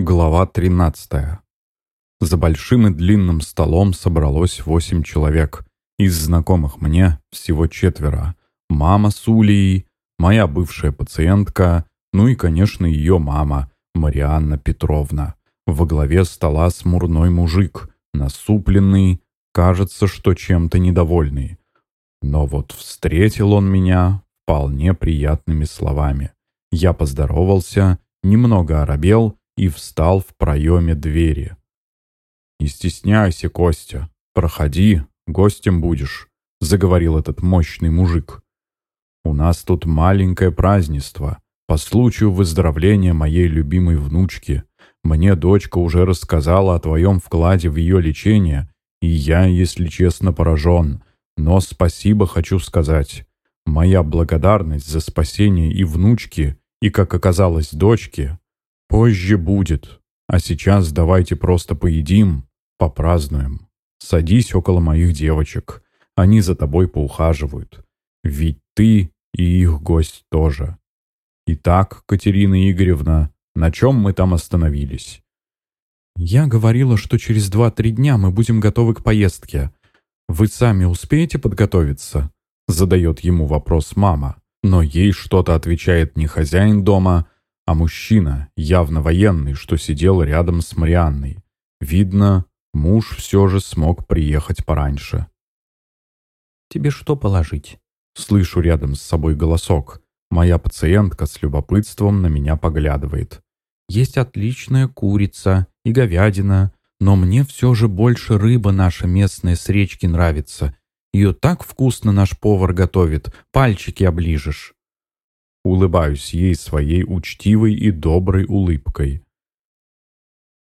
Глава 13. За большим и длинным столом собралось восемь человек. Из знакомых мне всего четверо. Мама с Улией, моя бывшая пациентка, ну и, конечно, ее мама, Марианна Петровна. Во главе стола смурной мужик, насупленный, кажется, что чем-то недовольный. Но вот встретил он меня вполне приятными словами. Я поздоровался, немного оробел и встал в проеме двери. «Не стесняйся, Костя. Проходи, гостем будешь», — заговорил этот мощный мужик. «У нас тут маленькое празднество по случаю выздоровления моей любимой внучки. Мне дочка уже рассказала о твоем вкладе в ее лечение, и я, если честно, поражен. Но спасибо хочу сказать. Моя благодарность за спасение и внучки, и, как оказалось, дочки, Позже будет. А сейчас давайте просто поедим, попразднуем. Садись около моих девочек. Они за тобой поухаживают. Ведь ты и их гость тоже. Итак, Катерина Игоревна, на чем мы там остановились? Я говорила, что через два-три дня мы будем готовы к поездке. Вы сами успеете подготовиться? Задает ему вопрос мама. Но ей что-то отвечает не хозяин дома, а мужчина, явно военный, что сидел рядом с Марианной. Видно, муж все же смог приехать пораньше. «Тебе что положить?» Слышу рядом с собой голосок. Моя пациентка с любопытством на меня поглядывает. «Есть отличная курица и говядина, но мне все же больше рыба наша местная с речки нравится. Ее так вкусно наш повар готовит, пальчики оближешь». Улыбаюсь ей своей учтивой и доброй улыбкой.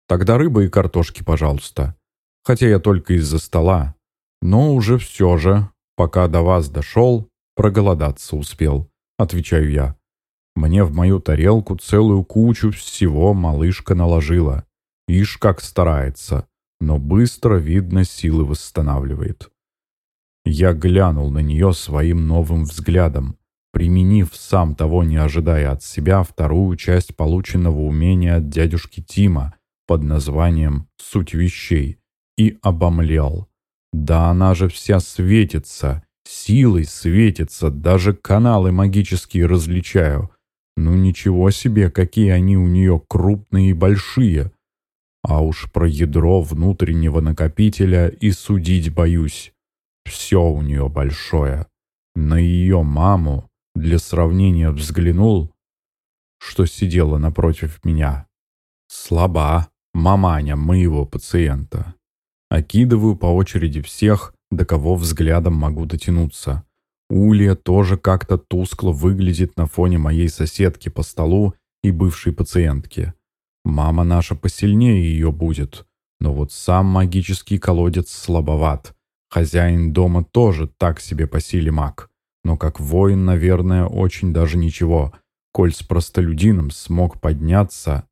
Тогда рыба и картошки, пожалуйста. Хотя я только из-за стола. Но уже все же, пока до вас дошел, проголодаться успел, отвечаю я. Мне в мою тарелку целую кучу всего малышка наложила. Ишь, как старается, но быстро, видно, силы восстанавливает. Я глянул на нее своим новым взглядом применив, сам того не ожидая от себя, вторую часть полученного умения от дядюшки Тима под названием «Суть вещей» и обомлел. Да она же вся светится, силой светится, даже каналы магические различаю. Ну ничего себе, какие они у нее крупные и большие. А уж про ядро внутреннего накопителя и судить боюсь. Все у нее большое. На ее маму для сравнения взглянул, что сидела напротив меня. Слаба маманя моего пациента. Окидываю по очереди всех, до кого взглядом могу дотянуться. Улья тоже как-то тускло выглядит на фоне моей соседки по столу и бывшей пациентки. Мама наша посильнее ее будет, но вот сам магический колодец слабоват. Хозяин дома тоже так себе по силе маг. Но как воин, наверное, очень даже ничего, коль с простолюдином смог подняться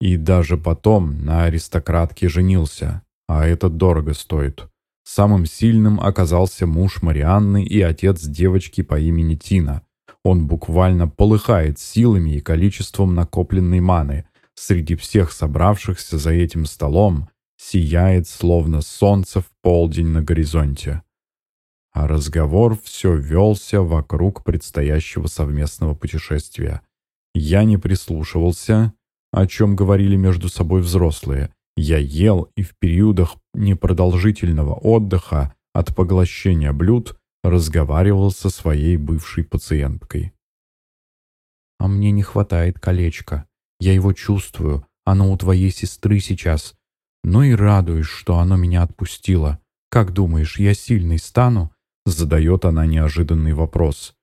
и даже потом на аристократке женился, а это дорого стоит. Самым сильным оказался муж Марианны и отец девочки по имени Тина. Он буквально полыхает силами и количеством накопленной маны. Среди всех собравшихся за этим столом сияет словно солнце в полдень на горизонте а разговор все велся вокруг предстоящего совместного путешествия. Я не прислушивался, о чем говорили между собой взрослые. Я ел и в периодах непродолжительного отдыха от поглощения блюд разговаривал со своей бывшей пациенткой. «А мне не хватает колечка. Я его чувствую. Оно у твоей сестры сейчас. Но и радуюсь, что оно меня отпустило. Как думаешь, я сильный стану?» Задает она неожиданный вопрос.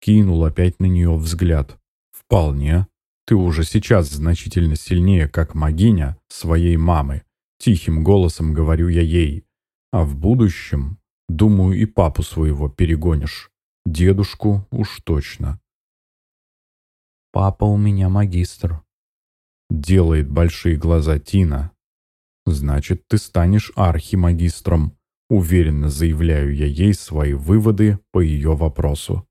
Кинул опять на нее взгляд. «Вполне. Ты уже сейчас значительно сильнее, как магиня своей мамы. Тихим голосом говорю я ей. А в будущем, думаю, и папу своего перегонишь. Дедушку уж точно». «Папа у меня магистр», — делает большие глаза Тина. «Значит, ты станешь архимагистром», Уверенно заявляю я ей свои выводы по ее вопросу.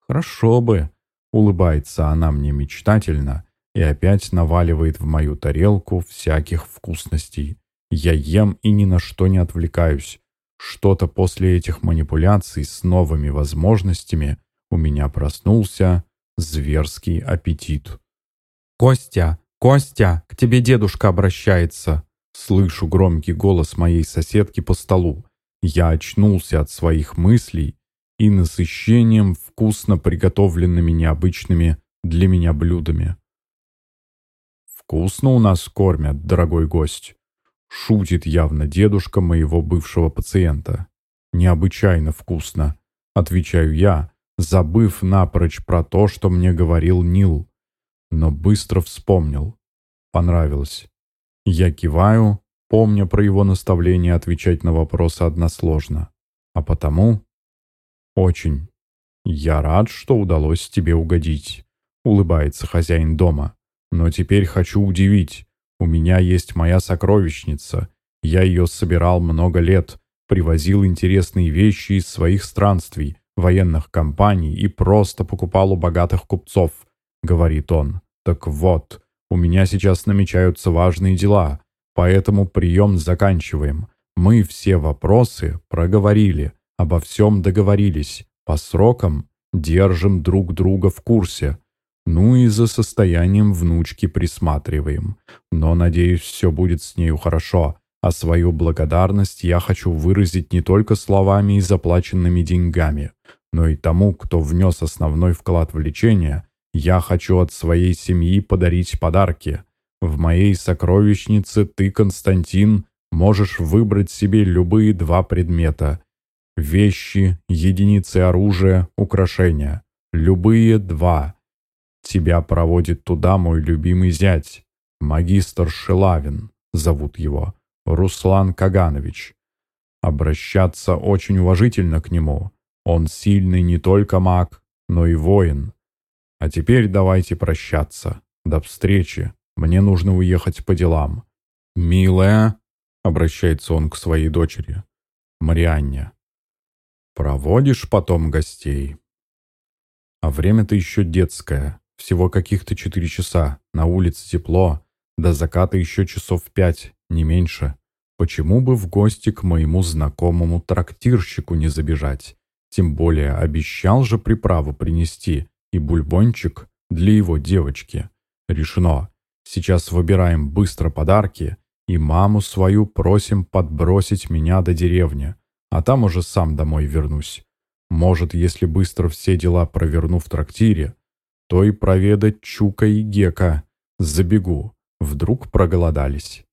«Хорошо бы», — улыбается она мне мечтательно, и опять наваливает в мою тарелку всяких вкусностей. Я ем и ни на что не отвлекаюсь. Что-то после этих манипуляций с новыми возможностями у меня проснулся зверский аппетит. «Костя! Костя! К тебе дедушка обращается!» Слышу громкий голос моей соседки по столу. Я очнулся от своих мыслей и насыщением вкусно приготовленными необычными для меня блюдами. «Вкусно у нас кормят, дорогой гость», — шутит явно дедушка моего бывшего пациента. «Необычайно вкусно», — отвечаю я, забыв напрочь про то, что мне говорил Нил. Но быстро вспомнил. Понравилось. Я киваю, помня про его наставление отвечать на вопросы односложно. А потому... Очень. Я рад, что удалось тебе угодить, улыбается хозяин дома. Но теперь хочу удивить. У меня есть моя сокровищница. Я ее собирал много лет, привозил интересные вещи из своих странствий, военных компаний и просто покупал у богатых купцов, говорит он. Так вот, у меня сейчас намечаются важные дела, поэтому прием заканчиваем. Мы все вопросы проговорили, обо всем договорились, по срокам держим друг друга в курсе. Ну и за состоянием внучки присматриваем. Но, надеюсь, все будет с нею хорошо. А свою благодарность я хочу выразить не только словами и заплаченными деньгами, но и тому, кто внес основной вклад в лечение. Я хочу от своей семьи подарить подарки. В моей сокровищнице ты, Константин, можешь выбрать себе любые два предмета. Вещи, единицы оружия, украшения. Любые два. Тебя проводит туда мой любимый зять, магистр Шилавин, зовут его, Руслан Каганович. Обращаться очень уважительно к нему. Он сильный не только маг, но и воин. А теперь давайте прощаться. До встречи. Мне нужно уехать по делам. «Милая», — обращается он к своей дочери, — «Марианне, проводишь потом гостей?» А время-то еще детское. Всего каких-то четыре часа. На улице тепло. До заката еще часов пять, не меньше. Почему бы в гости к моему знакомому трактирщику не забежать? Тем более обещал же приправу принести и бульбончик для его девочки. Решено. Сейчас выбираем быстро подарки и маму свою просим подбросить меня до деревни, а там уже сам домой вернусь. Может, если быстро все дела проверну в трактире, то и проведать Чука и Гека. Забегу. Вдруг проголодались.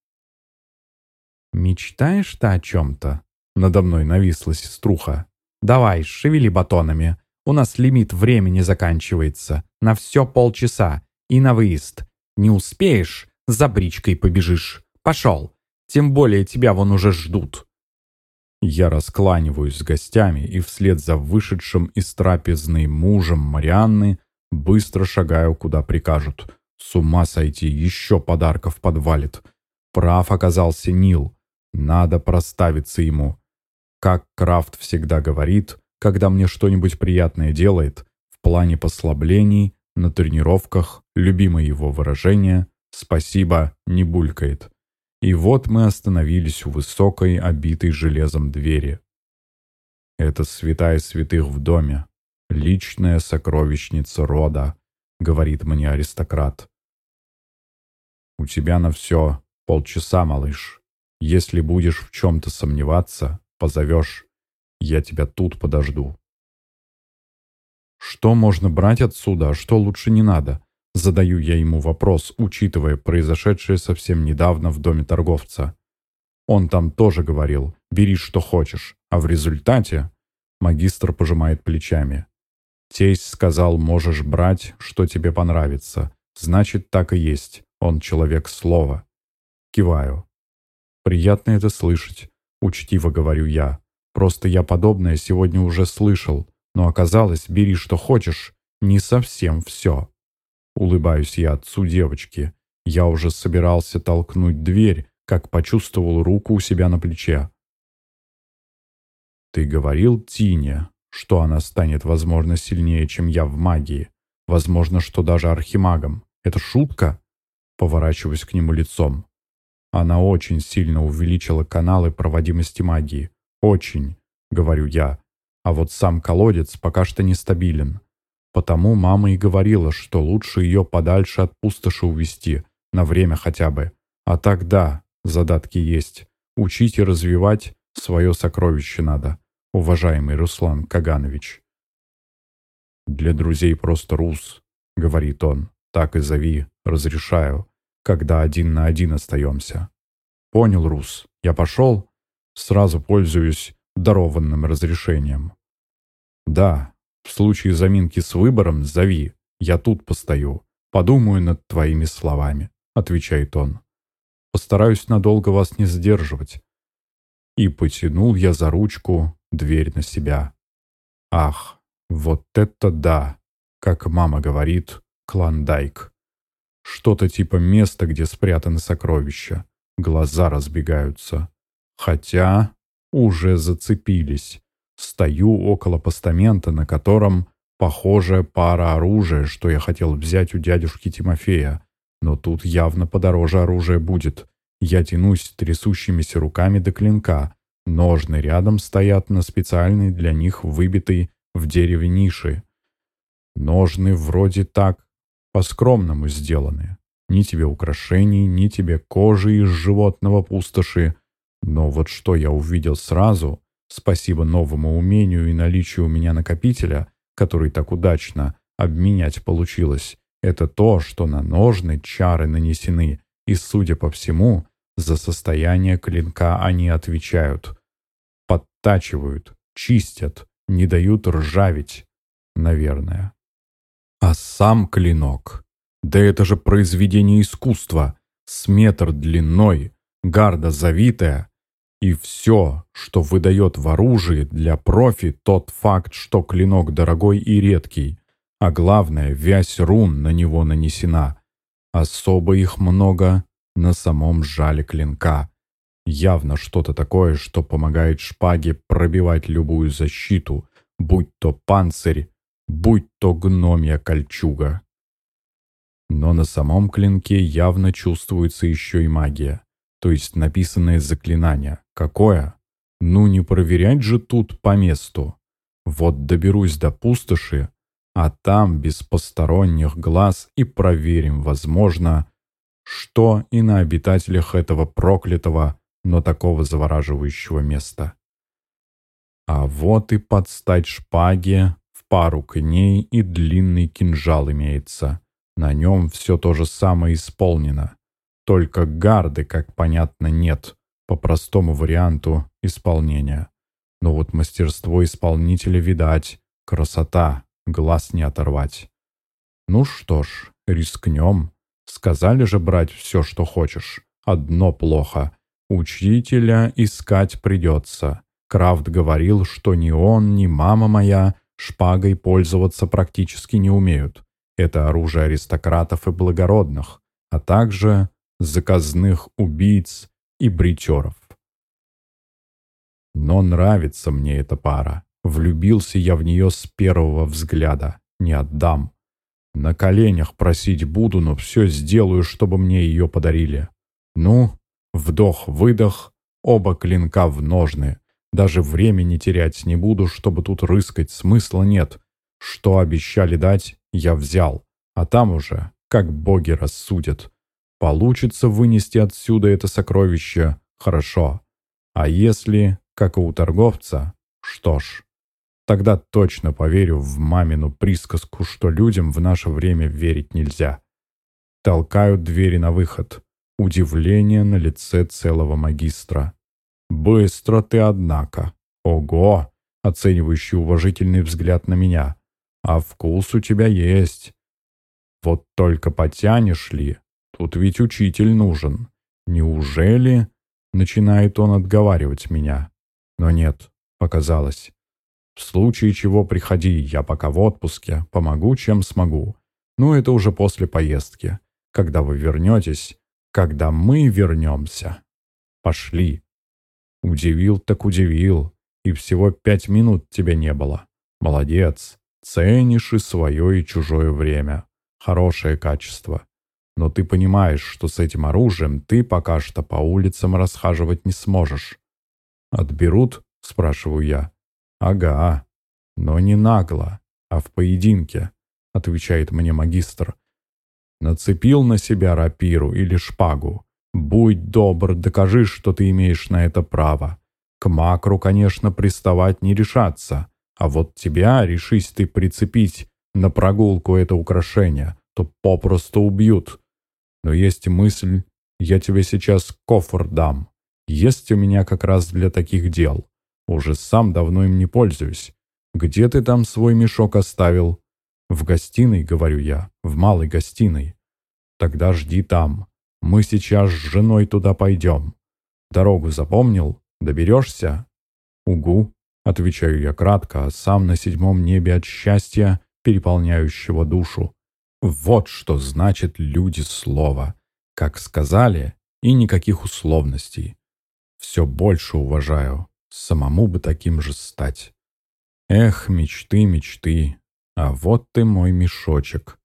«Мечтаешь ты о чем-то?» Надо мной нависла сеструха. «Давай, шевели батонами. У нас лимит времени заканчивается. На все полчаса. И на выезд. Не успеешь, за бричкой побежишь. Пошел. Тем более тебя вон уже ждут». Я раскланиваюсь с гостями и вслед за вышедшим из трапезной мужем Марианны Быстро шагаю, куда прикажут. С ума сойти, еще подарков подвалит. Прав оказался Нил. Надо проставиться ему. Как Крафт всегда говорит, когда мне что-нибудь приятное делает, в плане послаблений, на тренировках, любимое его выражение «спасибо» не булькает. И вот мы остановились у высокой, обитой железом двери. Это святая святых в доме, личная сокровищница рода», — говорит мне аристократ. «У тебя на все полчаса, малыш. Если будешь в чем-то сомневаться, позовешь. Я тебя тут подожду». Что можно брать отсюда, а что лучше не надо? Задаю я ему вопрос, учитывая произошедшее совсем недавно в доме торговца. Он там тоже говорил, бери что хочешь, а в результате магистр пожимает плечами. Тесть сказал, можешь брать, что тебе понравится. Значит, так и есть. Он человек слова. Киваю. Приятно это слышать. Учтиво говорю я. Просто я подобное сегодня уже слышал. Но оказалось, бери что хочешь, не совсем все. Улыбаюсь я отцу девочки. Я уже собирался толкнуть дверь, как почувствовал руку у себя на плече. «Ты говорил Тине, что она станет, возможно, сильнее, чем я в магии. Возможно, что даже архимагом. Это шутка?» Поворачиваюсь к нему лицом. Она очень сильно увеличила каналы проводимости магии. Очень, говорю я. А вот сам колодец пока что нестабилен. Потому мама и говорила, что лучше ее подальше от пустоши увести, на время хотя бы. А тогда задатки есть. Учить и развивать свое сокровище надо, уважаемый Руслан Каганович. «Для друзей просто Рус», — говорит он. «Так и зови, разрешаю, когда один на один остаемся». «Понял, Рус, я пошел?» Сразу пользуюсь дарованным разрешением. «Да, в случае заминки с выбором зови, я тут постою, подумаю над твоими словами», — отвечает он. «Постараюсь надолго вас не задерживать». И потянул я за ручку дверь на себя. Ах, вот это да! Как мама говорит, клондайк. Что-то типа места, где спрятаны сокровища. Глаза разбегаются. Хотя уже зацепились. Стою около постамента, на котором похожая пара оружия, что я хотел взять у дядюшки Тимофея. Но тут явно подороже оружие будет. Я тянусь трясущимися руками до клинка. Ножны рядом стоят на специальной для них выбитой в дереве ниши. Ножны вроде так, по-скромному сделаны. Ни тебе украшений, ни тебе кожи из животного пустоши. Но вот что я увидел сразу, Спасибо новому умению и наличию у меня накопителя, который так удачно обменять получилось, это то, что на ножны чары нанесены, и, судя по всему, за состояние клинка они отвечают. Подтачивают, чистят, не дают ржаветь, наверное. А сам клинок, да это же произведение искусства, с метр длиной, гарда завитая, и все, что выдает в оружии для профи тот факт, что клинок дорогой и редкий, а главное, вязь рун на него нанесена. Особо их много на самом жале клинка. Явно что-то такое, что помогает шпаге пробивать любую защиту, будь то панцирь, будь то гномья кольчуга. Но на самом клинке явно чувствуется еще и магия то есть написанное заклинание. Какое? Ну не проверять же тут по месту. Вот доберусь до пустоши, а там без посторонних глаз и проверим, возможно, что и на обитателях этого проклятого, но такого завораживающего места. А вот и подстать шпаге, в пару к ней и длинный кинжал имеется. На нем все то же самое исполнено. Только гарды, как понятно, нет по простому варианту исполнения. Но вот мастерство исполнителя видать, красота, глаз не оторвать. Ну что ж, рискнем. Сказали же брать все, что хочешь. Одно плохо. Учителя искать придется. Крафт говорил, что ни он, ни мама моя шпагой пользоваться практически не умеют. Это оружие аристократов и благородных, а также заказных убийц и бритеров. Но нравится мне эта пара. Влюбился я в нее с первого взгляда. Не отдам. На коленях просить буду, но все сделаю, чтобы мне ее подарили. Ну, вдох-выдох, оба клинка в ножны. Даже времени терять не буду, чтобы тут рыскать, смысла нет. Что обещали дать, я взял. А там уже, как боги рассудят. Получится вынести отсюда это сокровище – хорошо. А если, как и у торговца, что ж, тогда точно поверю в мамину присказку, что людям в наше время верить нельзя. Толкают двери на выход. Удивление на лице целого магистра. «Быстро ты, однако. Ого!» Оценивающий уважительный взгляд на меня. «А вкус у тебя есть. Вот только потянешь ли, Тут ведь учитель нужен. Неужели?» Начинает он отговаривать меня. Но нет, показалось. В случае чего приходи, я пока в отпуске, помогу, чем смогу. Ну, это уже после поездки. Когда вы вернетесь, когда мы вернемся. Пошли. Удивил так удивил. И всего пять минут тебя не было. Молодец. Ценишь и свое, и чужое время. Хорошее качество. Но ты понимаешь, что с этим оружием ты пока что по улицам расхаживать не сможешь. «Отберут?» — спрашиваю я. «Ага, но не нагло, а в поединке», — отвечает мне магистр. «Нацепил на себя рапиру или шпагу. Будь добр, докажи, что ты имеешь на это право. К макру, конечно, приставать не решаться, а вот тебя, решись ты прицепить на прогулку это украшение, то попросту убьют. Но есть мысль, я тебе сейчас кофр дам. Есть у меня как раз для таких дел. Уже сам давно им не пользуюсь. Где ты там свой мешок оставил? В гостиной, говорю я, в малой гостиной. Тогда жди там. Мы сейчас с женой туда пойдем. Дорогу запомнил? Доберешься? Угу, отвечаю я кратко, а сам на седьмом небе от счастья, переполняющего душу. Вот что значит люди слова. Как сказали, и никаких условностей. Все больше уважаю. Самому бы таким же стать. Эх, мечты, мечты. А вот ты мой мешочек.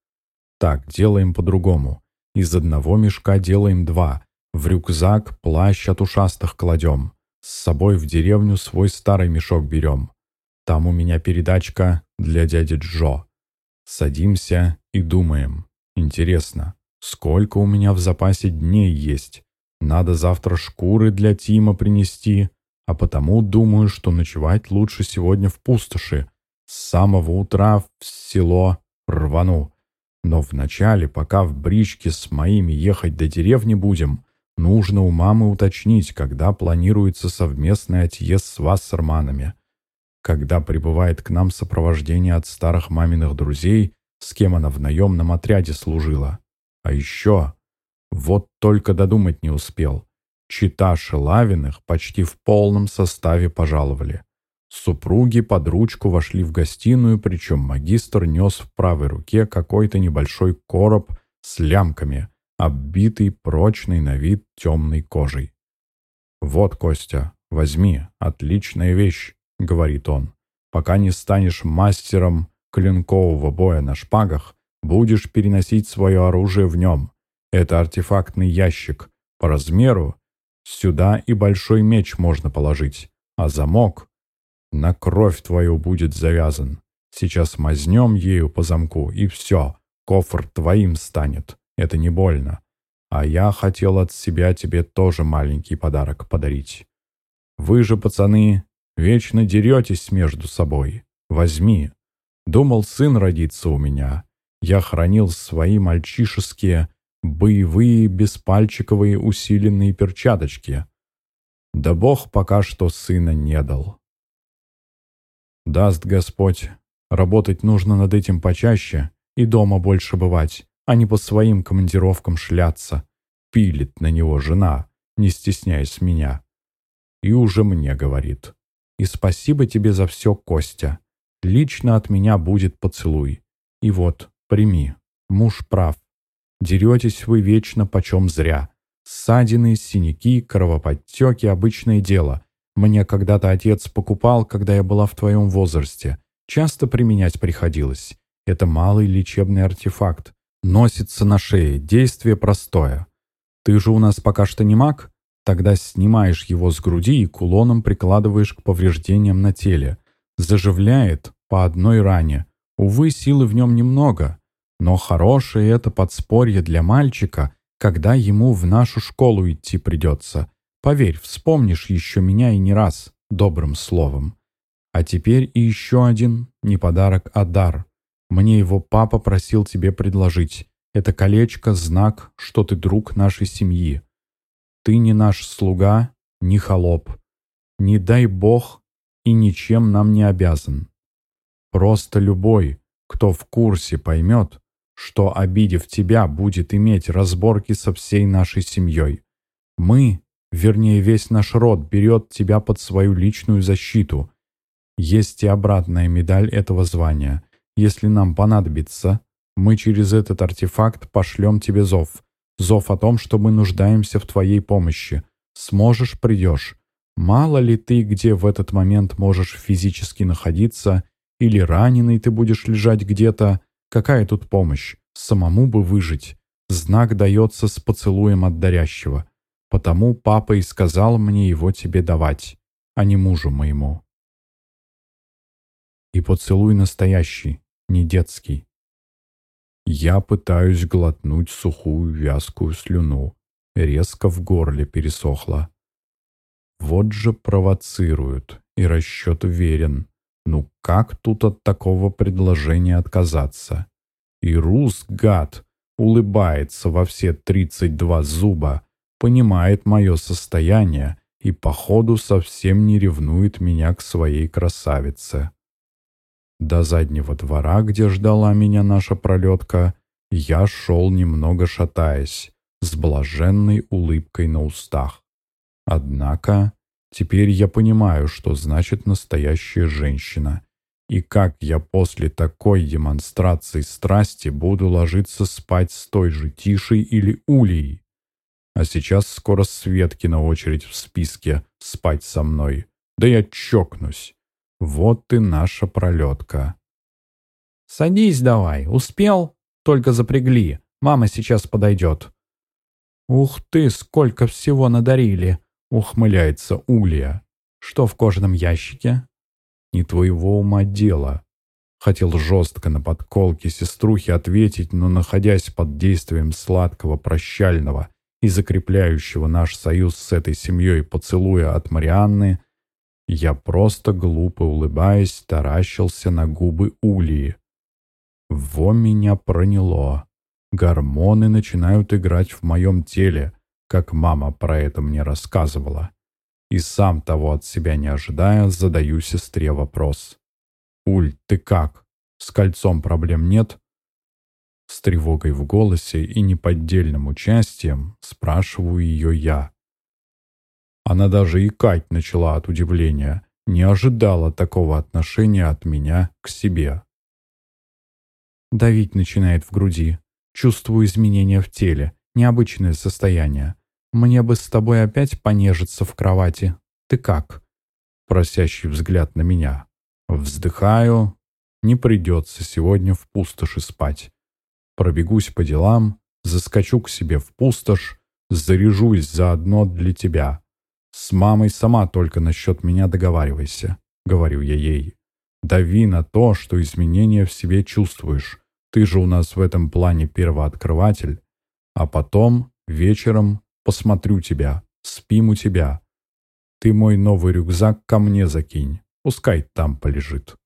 Так, делаем по-другому. Из одного мешка делаем два. В рюкзак плащ от ушастых кладем. С собой в деревню свой старый мешок берем. Там у меня передачка для дяди Джо. Садимся и думаем. Интересно, сколько у меня в запасе дней есть? Надо завтра шкуры для Тима принести, а потому думаю, что ночевать лучше сегодня в пустоши. С самого утра в село рвану. Но вначале, пока в бричке с моими ехать до деревни будем, нужно у мамы уточнить, когда планируется совместный отъезд с Вассерманами когда прибывает к нам сопровождение от старых маминых друзей, с кем она в наемном отряде служила. А еще, вот только додумать не успел, чита Шелавиных почти в полном составе пожаловали. Супруги под ручку вошли в гостиную, причем магистр нес в правой руке какой-то небольшой короб с лямками, оббитый прочной на вид темной кожей. «Вот, Костя, возьми, отличная вещь. — говорит он. «Пока не станешь мастером клинкового боя на шпагах, будешь переносить свое оружие в нем. Это артефактный ящик. По размеру сюда и большой меч можно положить, а замок на кровь твою будет завязан. Сейчас мазнем ею по замку, и все, кофр твоим станет. Это не больно. А я хотел от себя тебе тоже маленький подарок подарить. Вы же, пацаны, Вечно деретесь между собой. Возьми. Думал, сын родится у меня. Я хранил свои мальчишеские, боевые, беспальчиковые усиленные перчаточки. Да Бог пока что сына не дал. Даст Господь. Работать нужно над этим почаще и дома больше бывать, а не по своим командировкам шляться. Пилит на него жена, не стесняясь меня. И уже мне говорит. И спасибо тебе за все, Костя. Лично от меня будет поцелуй. И вот, прими. Муж прав. Деретесь вы вечно почем зря. Ссадины, синяки, кровоподтеки — обычное дело. Мне когда-то отец покупал, когда я была в твоем возрасте. Часто применять приходилось. Это малый лечебный артефакт. Носится на шее, действие простое. Ты же у нас пока что не маг? Тогда снимаешь его с груди и кулоном прикладываешь к повреждениям на теле. Заживляет по одной ране. Увы, силы в нем немного. Но хорошее это подспорье для мальчика, когда ему в нашу школу идти придется. Поверь, вспомнишь еще меня и не раз, добрым словом. А теперь и еще один, не подарок, а дар. Мне его папа просил тебе предложить. Это колечко — знак, что ты друг нашей семьи. Ты не наш слуга, не холоп. Не дай Бог и ничем нам не обязан. Просто любой, кто в курсе, поймет, что, обидев тебя, будет иметь разборки со всей нашей семьей. Мы, вернее весь наш род, берет тебя под свою личную защиту. Есть и обратная медаль этого звания. Если нам понадобится, мы через этот артефакт пошлем тебе зов. Зов о том, что мы нуждаемся в твоей помощи. Сможешь — придешь. Мало ли ты где в этот момент можешь физически находиться, или раненый ты будешь лежать где-то. Какая тут помощь? Самому бы выжить. Знак дается с поцелуем от дарящего. Потому папа и сказал мне его тебе давать, а не мужу моему. И поцелуй настоящий, не детский. Я пытаюсь глотнуть сухую вязкую слюну. Резко в горле пересохло. Вот же провоцируют, и расчет верен. Ну как тут от такого предложения отказаться? И Рус, гад, улыбается во все тридцать два зуба, понимает мое состояние и, походу, совсем не ревнует меня к своей красавице. До заднего двора, где ждала меня наша пролетка, я шел немного шатаясь, с блаженной улыбкой на устах. Однако теперь я понимаю, что значит настоящая женщина, и как я после такой демонстрации страсти буду ложиться спать с той же Тишей или Улей. А сейчас скоро Светки на очередь в списке спать со мной. Да я чокнусь. Вот ты наша пролетка. «Садись давай, успел? Только запрягли. Мама сейчас подойдет». «Ух ты, сколько всего надарили!» — ухмыляется Улья. «Что в кожаном ящике?» «Не твоего ума дело». Хотел жестко на подколке сеструхи ответить, но, находясь под действием сладкого прощального и закрепляющего наш союз с этой семьей поцелуя от Марианны, я просто, глупо улыбаясь, таращился на губы Улии. Во меня проняло. Гормоны начинают играть в моем теле, как мама про это мне рассказывала. И сам того от себя не ожидая, задаю сестре вопрос. «Уль, ты как? С кольцом проблем нет?» С тревогой в голосе и неподдельным участием спрашиваю ее я. Она даже икать начала от удивления, не ожидала такого отношения от меня к себе. Давить начинает в груди. Чувствую изменения в теле, необычное состояние. Мне бы с тобой опять понежиться в кровати. Ты как?» Просящий взгляд на меня. Вздыхаю. Не придется сегодня в пустоши спать. Пробегусь по делам, заскочу к себе в пустошь, заряжусь заодно для тебя. С мамой сама только насчет меня договаривайся, говорю я ей. Дави на то, что изменения в себе чувствуешь. Ты же у нас в этом плане первооткрыватель. А потом, вечером, посмотрю тебя, спим у тебя. Ты мой новый рюкзак ко мне закинь, пускай там полежит.